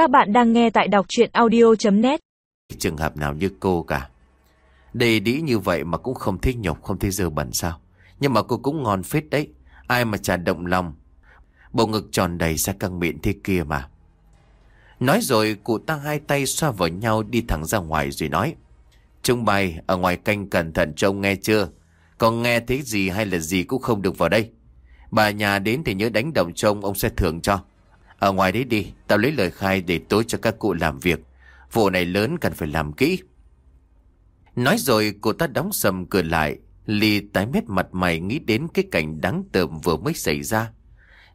Các bạn đang nghe tại đọc chuyện audio.net Trường hợp nào như cô cả? Đầy đĩ như vậy mà cũng không thấy nhục, Không thấy dơ bẩn sao? Nhưng mà cô cũng ngon phết đấy. Ai mà chả động lòng. Bộ ngực tròn đầy ra căng miệng thế kia mà. Nói rồi, cụ ta hai tay xoa vào nhau đi thẳng ra ngoài rồi nói, Trung bày ở ngoài canh cẩn thận trông nghe chưa? Còn nghe thấy gì hay là gì cũng không được vào đây. Bà nhà đến thì nhớ đánh động trông ông sẽ thưởng cho. Ở ngoài đấy đi, Tao lấy lời khai để tối cho các cụ làm việc. Vụ này lớn cần phải làm kỹ. Nói rồi, cô ta đóng sầm cửa lại. Ly tái mét mặt mày nghĩ đến cái cảnh đáng tợm vừa mới xảy ra.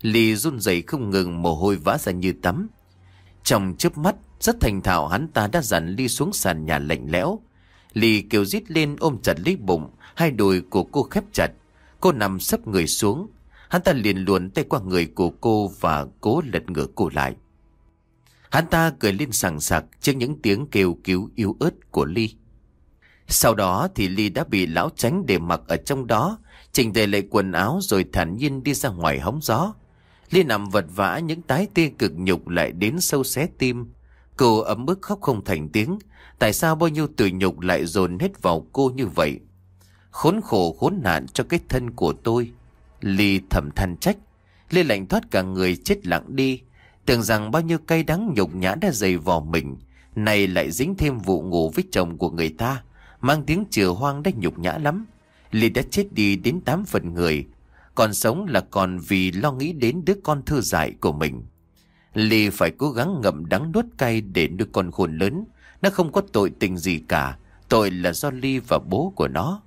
Ly run rẩy không ngừng, mồ hôi vã ra như tắm. Trong chớp mắt, rất thành thạo, hắn ta đã dặn Ly xuống sàn nhà lạnh lẽo. Ly kêu rít lên ôm chặt lấy bụng, Hai đùi của cô khép chặt. Cô nằm sấp người xuống. Hắn ta liền luồn tay qua người của cô Và cố lật ngửa cô lại. Hắn ta cười lên sảng sặc Trước những tiếng kêu cứu yếu ớt của Ly. Sau đó thì Ly đã bị lão tránh để mặc ở trong đó, Chỉnh tề lại quần áo Rồi thản nhiên đi ra ngoài hóng gió. Ly nằm vật vã những tái tê cực nhục lại đến sâu xé tim. Cô ấm ức khóc không thành tiếng, Tại sao bao nhiêu tủi nhục lại dồn hết vào cô như vậy? Khốn khổ khốn nạn cho cái thân của tôi. Ly thầm than trách. Lê lạnh thoát cả người chết lặng đi. Tưởng rằng bao nhiêu cay đắng nhục nhã đã dày vò mình Này lại dính thêm vụ ngủ với chồng của người ta, Mang tiếng chừa hoang đã nhục nhã lắm. Ly đã chết đi đến tám phần người, Còn sống là còn vì lo nghĩ đến đứa con thơ dại của mình. Ly phải cố gắng ngậm đắng nuốt cay để nuôi con khôn lớn. Nó không có tội tình gì cả, Tội là do Ly và bố của nó.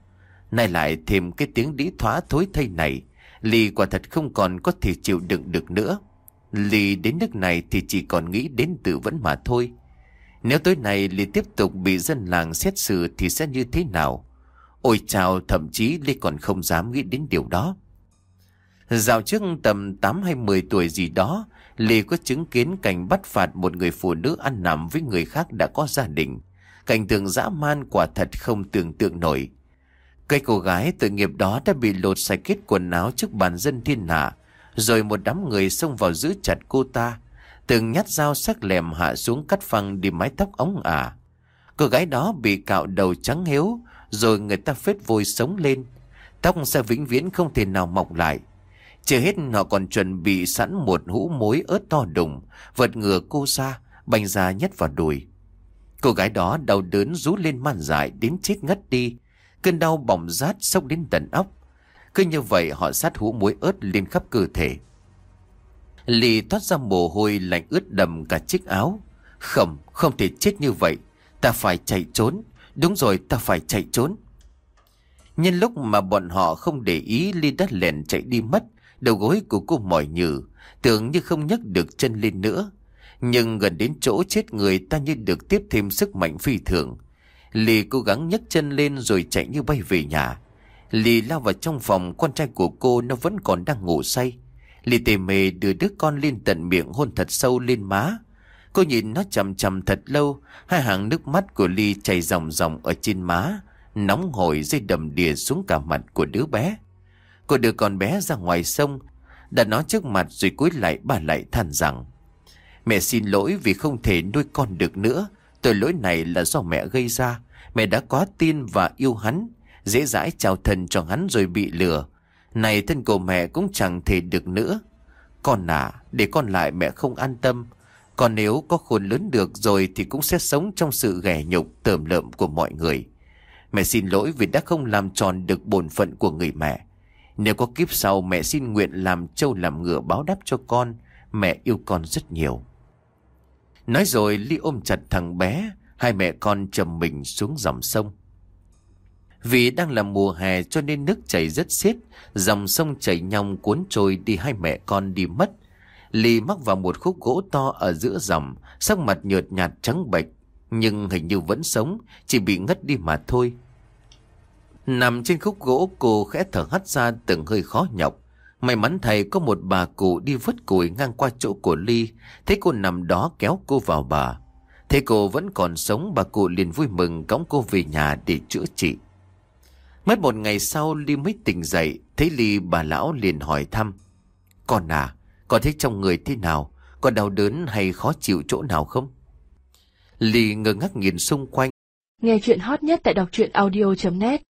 Nay lại thêm cái tiếng đĩ thoá thối thây này Ly quả thật không còn có thể chịu đựng được nữa. Ly đến nước này thì chỉ còn nghĩ đến tự vẫn mà thôi. Nếu tối nay Ly tiếp tục bị dân làng xét xử thì sẽ như thế nào? Ôi chào, thậm chí Ly còn không dám nghĩ đến điều đó. Dạo trước tầm 8 hay 10 tuổi gì đó Ly có chứng kiến cảnh bắt phạt một người phụ nữ ăn nằm với người khác đã có gia đình. Cảnh tượng dã man quả thật không tưởng tượng nổi. Cây cô gái tội nghiệp đó đã bị lột sạch kết quần áo trước bàn dân thiên hạ, Rồi một đám người xông vào giữ chặt cô ta, Từng nhát dao sắc lèm hạ xuống cắt phăng đi mái tóc ống ả. Cô gái đó bị cạo đầu trắng hiếu, Rồi người ta phết vôi sống lên, Tóc sẽ vĩnh viễn không thể nào mọc lại. Chưa hết họ còn chuẩn bị sẵn một hũ muối ớt to đùng Vật ngừa cô ra, Bành ra nhất vào đùi. Cô gái đó đau đớn rú lên man dại đến chết ngất đi Cơn đau bỏng rát sốc đến tận óc. Cứ như vậy họ sát hũ muối ớt lên khắp cơ thể. Lì thoát ra mồ hôi lạnh ướt đầm cả chiếc áo. Không, không thể chết như vậy. Ta phải chạy trốn. Đúng rồi, ta phải chạy trốn. Nhân lúc mà bọn họ không để ý Ly đất lèn chạy đi mất. Đầu gối của cô mỏi nhừ Tưởng như không nhấc được chân lên nữa. Nhưng gần đến chỗ chết người ta như được tiếp thêm sức mạnh phi thường. Lì cố gắng nhấc chân lên rồi chạy như bay về nhà. Lì lao vào trong phòng, con trai của cô nó vẫn còn đang ngủ say. Lì tề mề đưa đứa con lên tận miệng hôn thật sâu lên má. Cô nhìn nó chầm chầm thật lâu, hai hàng nước mắt của Ly chảy ròng ròng ở trên má, nóng hổi dây đầm đìa xuống cả mặt của đứa bé. Cô đưa con bé ra ngoài sông, đặt nó trước mặt rồi cúi lại bà lại than rằng Mẹ xin lỗi vì không thể nuôi con được nữa, Tội lỗi này là do mẹ gây ra. Mẹ đã quá tin và yêu hắn, Dễ dãi trao thân cho hắn rồi bị lừa. Này thân của mẹ cũng chẳng thể được nữa. Con à Để con lại mẹ không an tâm. Còn nếu có khôn lớn được rồi Thì cũng sẽ sống trong sự ghẻ nhục Tờm lợm của mọi người. Mẹ xin lỗi vì đã không làm tròn được bổn phận của người mẹ. Nếu có kiếp sau mẹ xin nguyện làm trâu làm ngựa báo đáp cho con, Mẹ yêu con rất nhiều. Nói rồi Ly ôm chặt thằng bé, Hai mẹ con chầm mình xuống dòng sông. Vì đang là mùa hè cho nên nước chảy rất xiết, Dòng sông chảy nhong cuốn trôi đi hai mẹ con đi mất. Ly mắc vào một khúc gỗ to ở giữa dòng, Sắc mặt nhợt nhạt trắng bệch, Nhưng hình như vẫn sống, Chỉ bị ngất đi mà thôi. Nằm trên khúc gỗ, cô khẽ thở hắt ra từng hơi khó nhọc. May mắn thầy có một bà cụ đi vứt củi ngang qua chỗ của Ly, Thấy cô nằm đó kéo cô vào bà. Thấy cô vẫn còn sống, bà cụ liền vui mừng cõng cô về nhà để chữa trị. Mất một ngày sau, Ly mới tỉnh dậy, Thấy Ly, bà lão liền hỏi thăm. Con à Con thấy trong người thế nào? Có đau đớn hay khó chịu chỗ nào không? Ly ngơ ngác nhìn xung quanh. Nghe chuyện hot nhất tại đọc truyện audio.net